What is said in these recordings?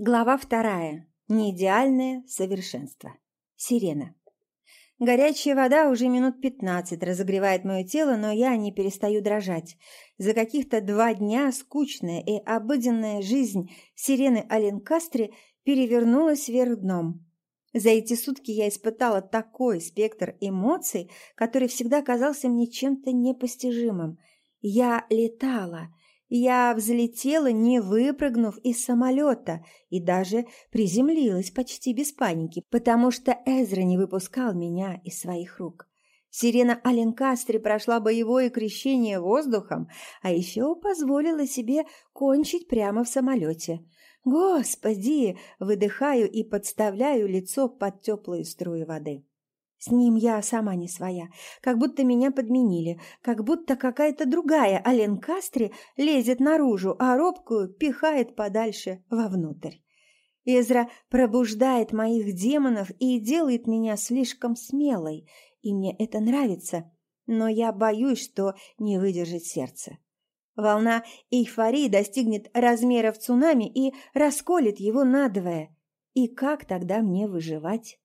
Глава вторая. Неидеальное совершенство. Сирена. Горячая вода уже минут пятнадцать разогревает мое тело, но я не перестаю дрожать. За каких-то два дня скучная и обыденная жизнь сирены Аленкастри перевернулась вверх дном. За эти сутки я испытала такой спектр эмоций, который всегда казался мне чем-то непостижимым. Я летала, я взлетела, не выпрыгнув из самолета, и даже приземлилась почти без паники, потому что Эзра не выпускал меня из своих рук. Сирена Аленкастри прошла боевое крещение воздухом, а еще позволила себе кончить прямо в самолете. Господи! Выдыхаю и подставляю лицо под теплые струи воды. С ним я сама не своя, как будто меня подменили, как будто какая-то другая Ален Кастри лезет наружу, а робкую пихает подальше вовнутрь. Эзра пробуждает моих демонов и делает меня слишком смелой, и мне это нравится, но я боюсь, что не выдержит сердце. Волна эйфории достигнет размеров цунами и расколет его надвое. И как тогда мне выживать?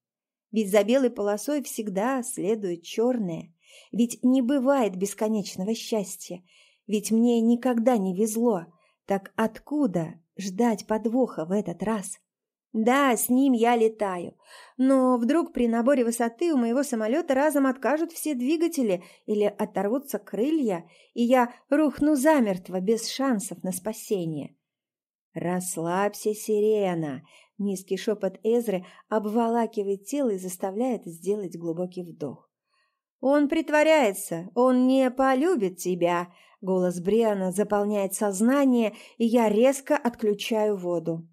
Ведь за белой полосой всегда следует черное. Ведь не бывает бесконечного счастья. Ведь мне никогда не везло. Так откуда ждать подвоха в этот раз? Да, с ним я летаю. Но вдруг при наборе высоты у моего самолета разом откажут все двигатели или оторвутся крылья, и я рухну замертво без шансов на спасение. «Расслабься, сирена!» Низкий шепот Эзры обволакивает тело и заставляет сделать глубокий вдох. «Он притворяется, он не полюбит тебя!» Голос Бриана заполняет сознание, и я резко отключаю воду.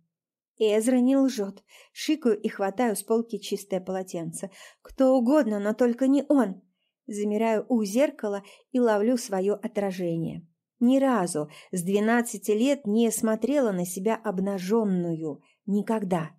Эзра не лжет. Шикаю и хватаю с полки чистое полотенце. Кто угодно, но только не он. Замираю у зеркала и ловлю свое отражение. Ни разу с двенадцати лет не смотрела на себя обнаженную. Никогда.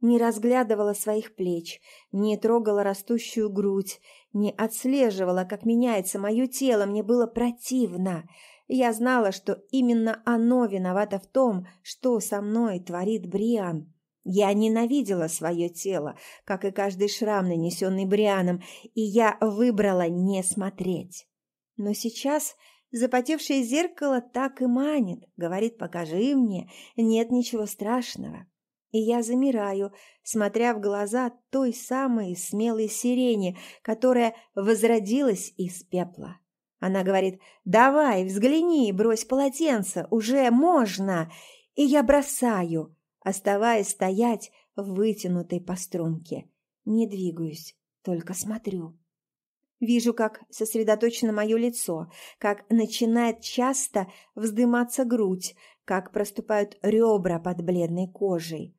Не разглядывала своих плеч, не трогала растущую грудь, не отслеживала, как меняется мое тело, мне было противно. Я знала, что именно оно виновато в том, что со мной творит Бриан. Я ненавидела свое тело, как и каждый шрам, нанесенный Брианом, и я выбрала не смотреть. Но сейчас запотевшее зеркало так и манит, говорит «покажи мне, нет ничего страшного». И я замираю, смотря в глаза той самой смелой сирени, которая возродилась из пепла. Она говорит «Давай, взгляни, брось полотенце, уже можно!» И я бросаю, оставаясь стоять в вытянутой по струнке. Не двигаюсь, только смотрю. Вижу, как сосредоточено мое лицо, как начинает часто вздыматься грудь, как проступают ребра под бледной кожей.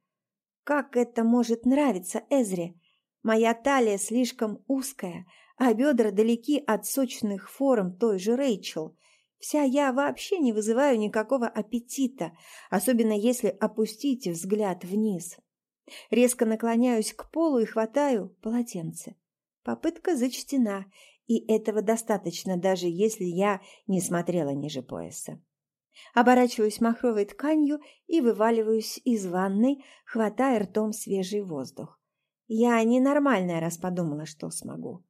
Как это может нравиться Эзре? Моя талия слишком узкая, а бедра далеки от сочных форм той же Рэйчел. Вся я вообще не вызываю никакого аппетита, особенно если опустить взгляд вниз. Резко наклоняюсь к полу и хватаю полотенце. Попытка зачтена, и этого достаточно, даже если я не смотрела ниже пояса. Оборачиваюсь махровой тканью и вываливаюсь из ванной, хватая ртом свежий воздух. Я ненормальная, раз подумала, что смогу.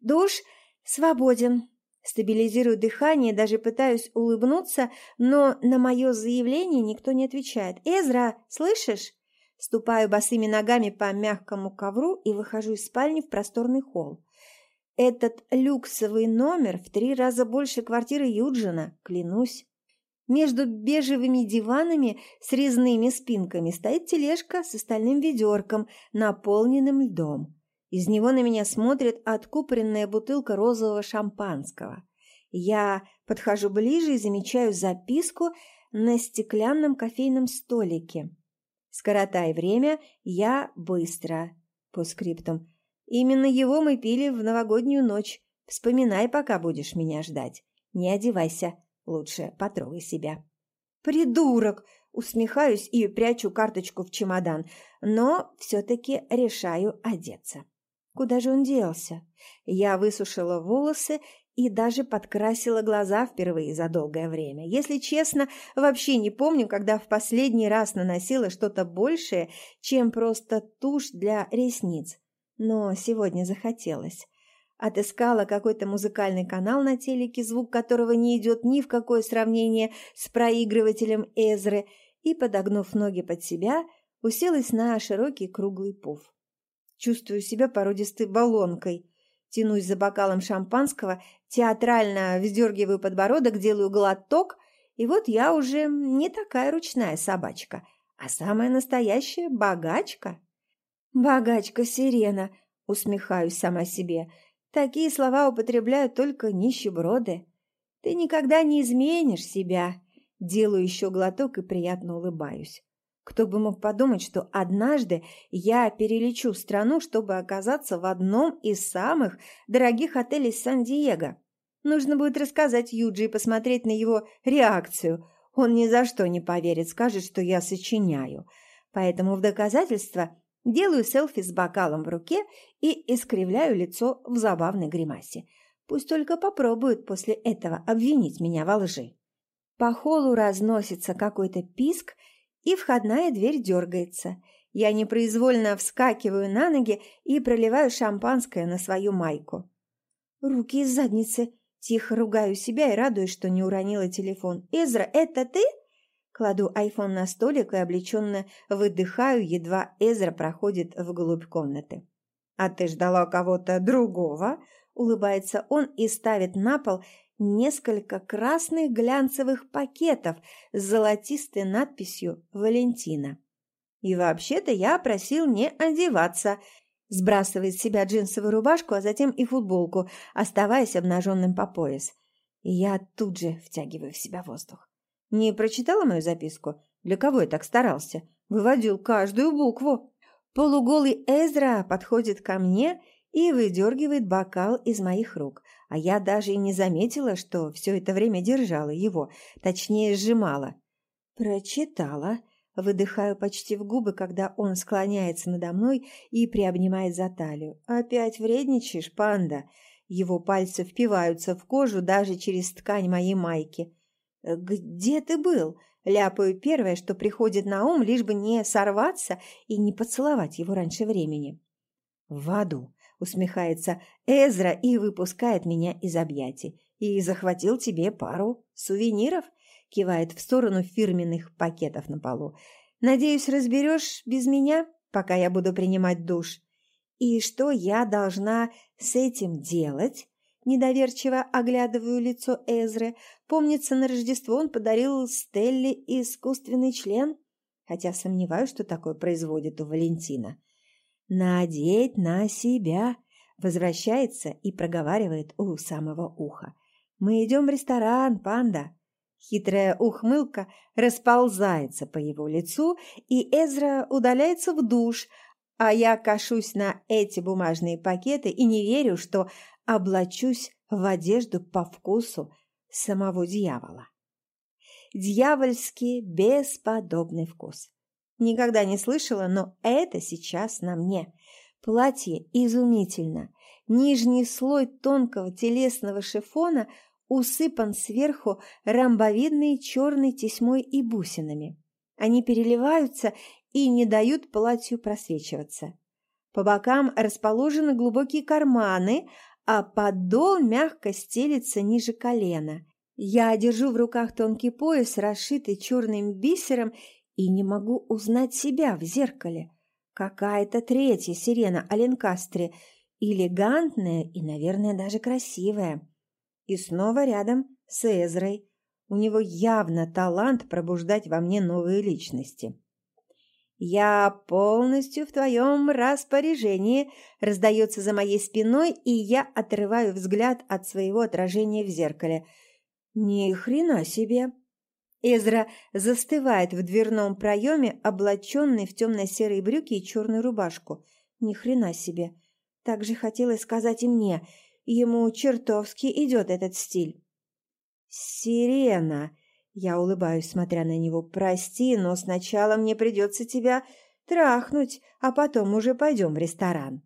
Душ свободен. Стабилизирую дыхание, даже пытаюсь улыбнуться, но на мое заявление никто не отвечает. «Эзра, слышишь?» Ступаю босыми ногами по мягкому ковру и выхожу из спальни в просторный холл. Этот люксовый номер в три раза больше квартиры Юджина, клянусь. Между бежевыми диванами с резными спинками стоит тележка с остальным ведерком, наполненным льдом. Из него на меня смотрит откупоренная бутылка розового шампанского. Я подхожу ближе и замечаю записку на стеклянном кофейном столике. «Скоротай время, я быстро». По скриптум. «Именно его мы пили в новогоднюю ночь. Вспоминай, пока будешь меня ждать. Не одевайся». Лучше потрогай себя. Придурок! Усмехаюсь и прячу карточку в чемодан, но все-таки решаю одеться. Куда же он делся? Я высушила волосы и даже подкрасила глаза впервые за долгое время. Если честно, вообще не помню, когда в последний раз наносила что-то большее, чем просто тушь для ресниц. Но сегодня захотелось. Отыскала какой-то музыкальный канал на телеке, звук которого не идет ни в какое сравнение с проигрывателем Эзры, и, подогнув ноги под себя, уселась на широкий круглый пуф. Чувствую себя породистой баллонкой. Тянусь за бокалом шампанского, театрально вздергиваю подбородок, делаю глоток, и вот я уже не такая ручная собачка, а самая настоящая богачка. «Богачка-сирена», — усмехаюсь сама себе, — «такие слова употребляют только нищеброды. Ты никогда не изменишь себя». Делаю еще глоток и приятно улыбаюсь. Кто бы мог подумать, что однажды я перелечу страну, чтобы оказаться в одном из самых дорогих отелей Сан-Диего. Нужно будет рассказать Юджи и посмотреть на его реакцию. Он ни за что не поверит, скажет, что я сочиняю. Поэтому в доказательство делаю селфи с бокалом в руке и искривляю лицо в забавной гримасе. Пусть только попробуют после этого обвинить меня во лжи. По холу разносится какой-то писк, и входная дверь дергается. Я непроизвольно вскакиваю на ноги и проливаю шампанское на свою майку. Руки из задницы. Тихо ругаю себя и радуюсь, что не уронила телефон. «Эзра, это ты?» Кладу айфон на столик и облеченно выдыхаю, едва Эзра проходит вглубь комнаты. «А ты ждала кого-то другого?» Улыбается он и ставит на пол несколько красных глянцевых пакетов с золотистой надписью «Валентина». «И вообще-то я просил не одеваться», сбрасывает с себя джинсовую рубашку, а затем и футболку, оставаясь обнаженным по пояс. И я тут же втягиваю в себя воздух. Не прочитала мою записку? Для кого я так старался? Выводил каждую букву. Полуголый Эзра подходит ко мне и выдергивает бокал из моих рук а я даже и не заметила, что все это время держала его, точнее сжимала. Прочитала, выдыхаю почти в губы, когда он склоняется надо мной и приобнимает за талию. «Опять вредничаешь, панда?» Его пальцы впиваются в кожу даже через ткань моей майки. «Где ты был?» Ляпаю первое, что приходит на ум, лишь бы не сорваться и не поцеловать его раньше времени. «В аду», усмехается Эзра и выпускает меня из объятий. И захватил тебе пару сувениров, кивает в сторону фирменных пакетов на полу. Надеюсь, разберешь без меня, пока я буду принимать душ. И что я должна с этим делать? Недоверчиво оглядываю лицо Эзры. Помнится, на Рождество он подарил Стелле искусственный член, хотя сомневаюсь, что такое производит у Валентина. «Надеть на себя!» Возвращается и проговаривает у самого уха. «Мы идем в ресторан, панда!» Хитрая ухмылка расползается по его лицу, и Эзра удаляется в душ, а я кашусь на эти бумажные пакеты и не верю, что облачусь в одежду по вкусу самого дьявола. Дьявольский бесподобный вкус. Никогда не слышала, но это сейчас на мне. Платье изумительно. Нижний слой тонкого телесного шифона усыпан сверху ромбовидной черной тесьмой и бусинами. Они переливаются и не дают платью просвечиваться. По бокам расположены глубокие карманы, а подол мягко стелится ниже колена. Я держу в руках тонкий пояс, расшитый черным бисером и не могу узнать себя в зеркале. Какая-то третья сирена Аленкастре, элегантная и, наверное, даже красивая. И снова рядом с Эзрой. У него явно талант пробуждать во мне новые личности. «Я полностью в твоем распоряжении», – раздается за моей спиной, и я отрываю взгляд от своего отражения в зеркале. «Ни хрена себе!» Эзра застывает в дверном проеме, облаченный в темно-серые брюки и черную рубашку. Ни хрена себе. Так же хотелось сказать и мне. Ему чертовски идет этот стиль. «Сирена!» Я улыбаюсь, смотря на него. «Прости, но сначала мне придется тебя трахнуть, а потом уже пойдем в ресторан».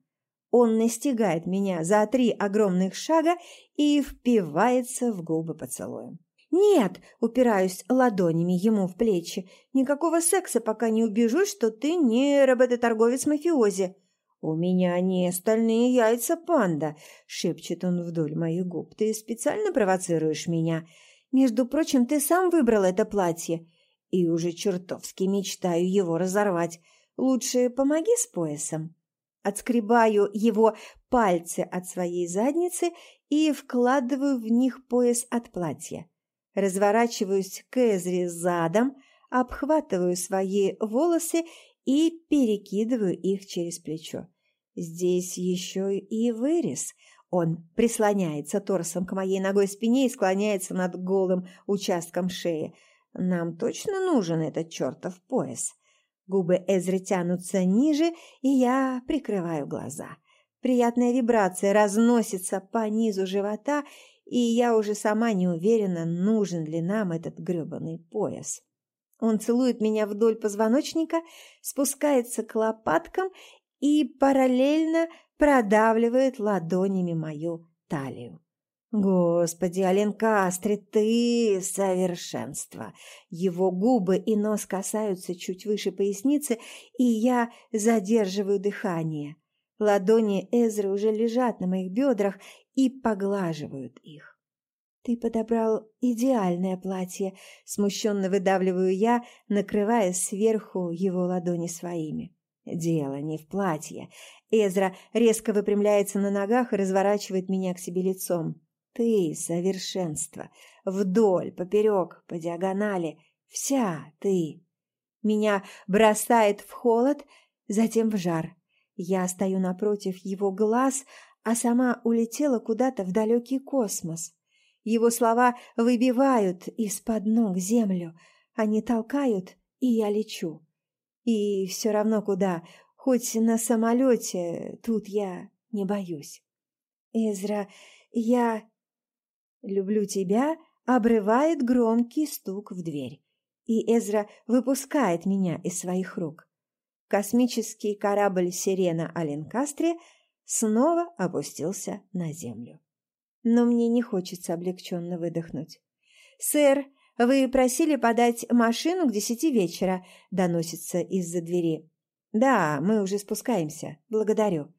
Он настигает меня за три огромных шага и впивается в губы поцелуем. «Нет!» – упираюсь ладонями ему в плечи. «Никакого секса, пока не убежусь, что ты не работоторговец-мафиози!» «У меня не стальные яйца, панда!» – шепчет он вдоль моих губ. «Ты специально провоцируешь меня? Между прочим, ты сам выбрал это платье. И уже чертовски мечтаю его разорвать. Лучше помоги с поясом». Отскребаю его пальцы от своей задницы и вкладываю в них пояс от платья. Разворачиваюсь к Эзре задом, обхватываю свои волосы и перекидываю их через плечо. Здесь еще и вырез. Он прислоняется торсом к моей ногой спине и склоняется над голым участком шеи. Нам точно нужен этот чертов пояс. Губы Эзры тянутся ниже, и я прикрываю глаза. Приятная вибрация разносится по низу живота, и я уже сама не уверена, нужен ли нам этот грёбаный пояс. Он целует меня вдоль позвоночника, спускается к лопаткам и параллельно продавливает ладонями мою талию. Господи, Аленкастре, ты совершенство! Его губы и нос касаются чуть выше поясницы, и я задерживаю дыхание. Ладони Эзры уже лежат на моих бедрах и поглаживают их. «Ты подобрал идеальное платье», — смущенно выдавливаю я, накрывая сверху его ладони своими. «Дело не в платье». Эзра резко выпрямляется на ногах и разворачивает меня к себе лицом. «Ты — совершенство. Вдоль, поперек, по диагонали. Вся ты». Меня бросает в холод, затем в жар. Я стою напротив его глаз, а сама улетела куда-то в далекий космос. Его слова выбивают из-под ног землю. Они толкают, и я лечу. И все равно куда, хоть на самолете, тут я не боюсь. Эзра, я... Люблю тебя, обрывает громкий стук в дверь. И Эзра выпускает меня из своих рук. Космический корабль «Сирена Аленкастре» снова опустился на землю. Но мне не хочется облегченно выдохнуть. «Сэр, вы просили подать машину к десяти вечера», — доносится из-за двери. «Да, мы уже спускаемся. Благодарю».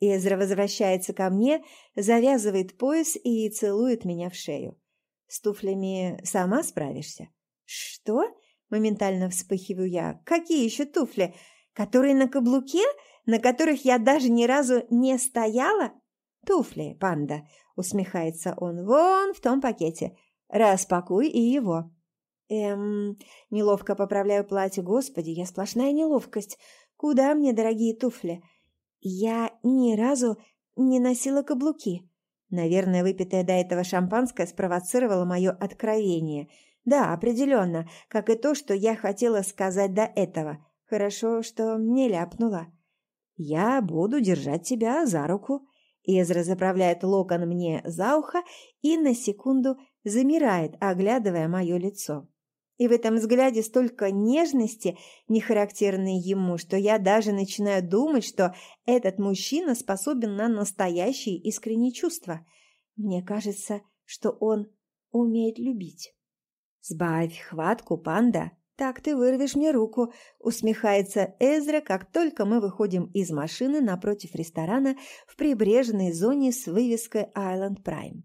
Эзра возвращается ко мне, завязывает пояс и целует меня в шею. «С туфлями сама справишься?» «Что?» — моментально вспыхиваю я. «Какие еще туфли? Которые на каблуке, на которых я даже ни разу не стояла? Туфли, панда, усмехается он. Вон в том пакете. Распакуй и его. Эм, неловко поправляю платье. Господи, я сплошная неловкость. Куда мне дорогие туфли? Я ни разу не носила каблуки. Наверное, выпитое до этого шампанское спровоцировало мое откровение. Да, определенно, как и то, что я хотела сказать до этого. Хорошо, что не ляпнула. «Я буду держать тебя за руку». Эзра заправляет локон мне за ухо и на секунду замирает, оглядывая мое лицо. И в этом взгляде столько нежности, не характерной ему, что я даже начинаю думать, что этот мужчина способен на настоящие искренние чувства. Мне кажется, что он умеет любить. «Сбавь хватку, панда!» «Так ты вырвешь мне руку», — усмехается Эзра, как только мы выходим из машины напротив ресторана в прибрежной зоне с вывеской Island Prime.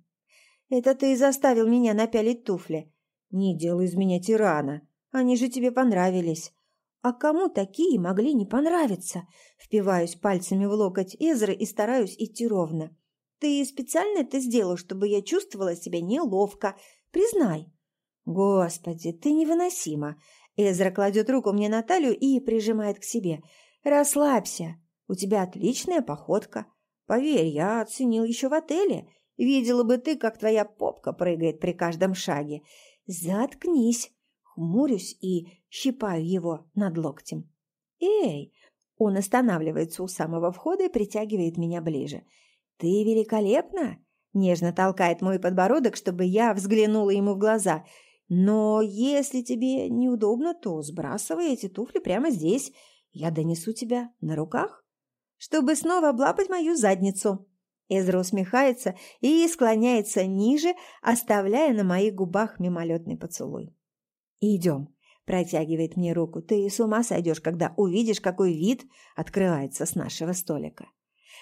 «Это ты заставил меня напялить туфли. Не делай из меня тирана. Они же тебе понравились». «А кому такие могли не понравиться?» Впиваюсь пальцами в локоть Эзры и стараюсь идти ровно. «Ты специально это сделал, чтобы я чувствовала себя неловко. Признай». «Господи, ты невыносима!» Эзра кладет руку мне на талию и прижимает к себе. «Расслабься. У тебя отличная походка. Поверь, я оценил еще в отеле. Видела бы ты, как твоя попка прыгает при каждом шаге. Заткнись!» Хмурюсь и щипаю его над локтем. «Эй!» Он останавливается у самого входа и притягивает меня ближе. «Ты великолепна!» Нежно толкает мой подбородок, чтобы я взглянула ему в глаза – но если тебе неудобно, то сбрасывай эти туфли прямо здесь. Я донесу тебя на руках. чтобы снова облапать мою задницу. Эзра усмехается и склоняется ниже, оставляя на моих губах мимолетный поцелуй. «Идем», – протягивает мне руку. «Ты с ума сойдешь, когда увидишь, какой вид открывается с нашего столика».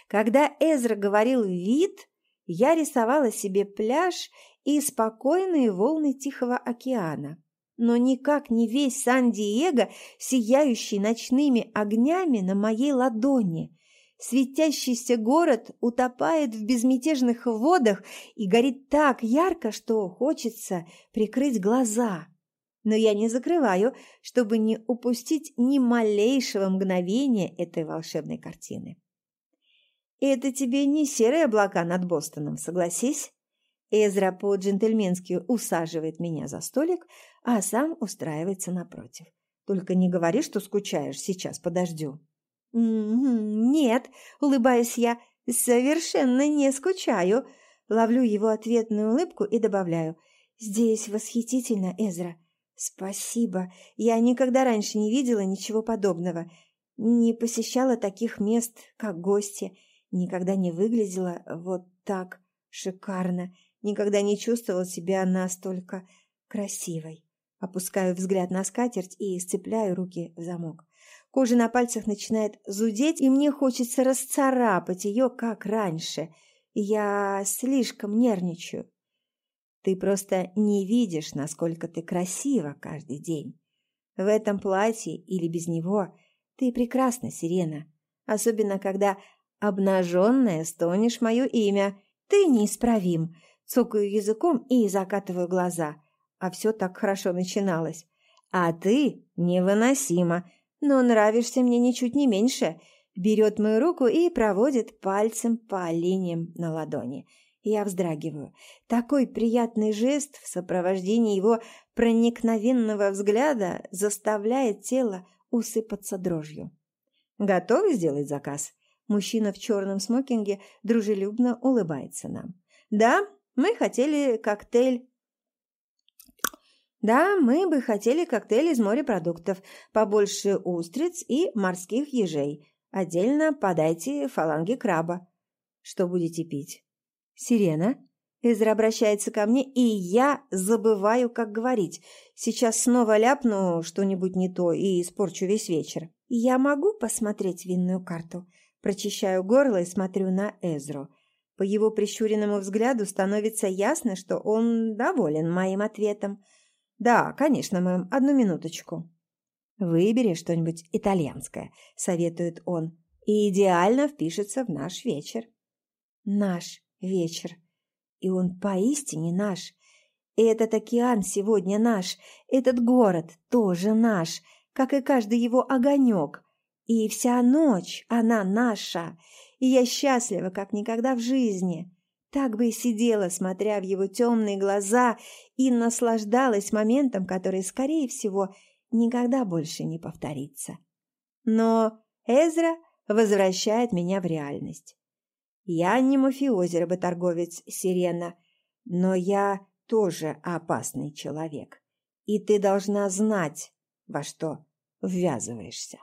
Когда Эзра говорил «вид», я рисовала себе пляж и спокойные волны Тихого океана. Но никак не весь Сан-Диего, сияющий ночными огнями на моей ладони. Светящийся город утопает в безмятежных водах и горит так ярко, что хочется прикрыть глаза. Но я не закрываю, чтобы не упустить ни малейшего мгновения этой волшебной картины. «Это тебе не серые облака над Бостоном, согласись?» Эзра по-джентльменски усаживает меня за столик, а сам устраивается напротив. «Только не говори, что скучаешь, сейчас подождю». «Нет», — улыбаюсь я, — «совершенно не скучаю». Ловлю его ответную улыбку и добавляю. «Здесь восхитительно, Эзра. Спасибо. Я никогда раньше не видела ничего подобного. Не посещала таких мест, как гости никогда не выглядела вот так шикарно, никогда не чувствовала себя настолько красивой. Опускаю взгляд на скатерть и сцепляю руки в замок. Кожа на пальцах начинает зудеть, и мне хочется расцарапать ее, как раньше. Я слишком нервничаю. Ты просто не видишь, насколько ты красива каждый день. В этом платье или без него ты прекрасна, Сирена. Особенно, когда Обнаженная стонешь мое имя. Ты неисправим. Цокаю языком и закатываю глаза. А все так хорошо начиналось. А ты невыносима, но нравишься мне ничуть не меньше. Берет мою руку и проводит пальцем по линиям на ладони. Я вздрагиваю. Такой приятный жест в сопровождении его проникновенного взгляда заставляет тело усыпаться дрожью. Готовы сделать заказ? Мужчина в черном смокинге дружелюбно улыбается нам. «Да, мы хотели коктейль...» «Да, мы бы хотели коктейль из морепродуктов, побольше устриц и морских ежей. Отдельно подайте фаланги краба. Что будете пить?» «Сирена?» Эзра обращается ко мне, и я забываю, как говорить. Сейчас снова ляпну что-нибудь не то и испорчу весь вечер. «Я могу посмотреть винную карту?» Прочищаю горло и смотрю на Эзру. По его прищуренному взгляду становится ясно, что он доволен моим ответом. «Да, конечно, мэм, одну минуточку». «Выбери что-нибудь итальянское», — советует он, «и идеально впишется в наш вечер». «Наш вечер. И он поистине наш. Этот океан сегодня наш, этот город тоже наш, как и каждый его огонек, и вся ночь она наша, и я счастлива, как никогда в жизни. Так бы и сидела, смотря в его темные глаза, и наслаждалась моментом, который, скорее всего, никогда больше не повторится. Но Эзра возвращает меня в реальность. Я не мафиози работорговец Сирена, но я тоже опасный человек, и ты должна знать, во что ввязываешься.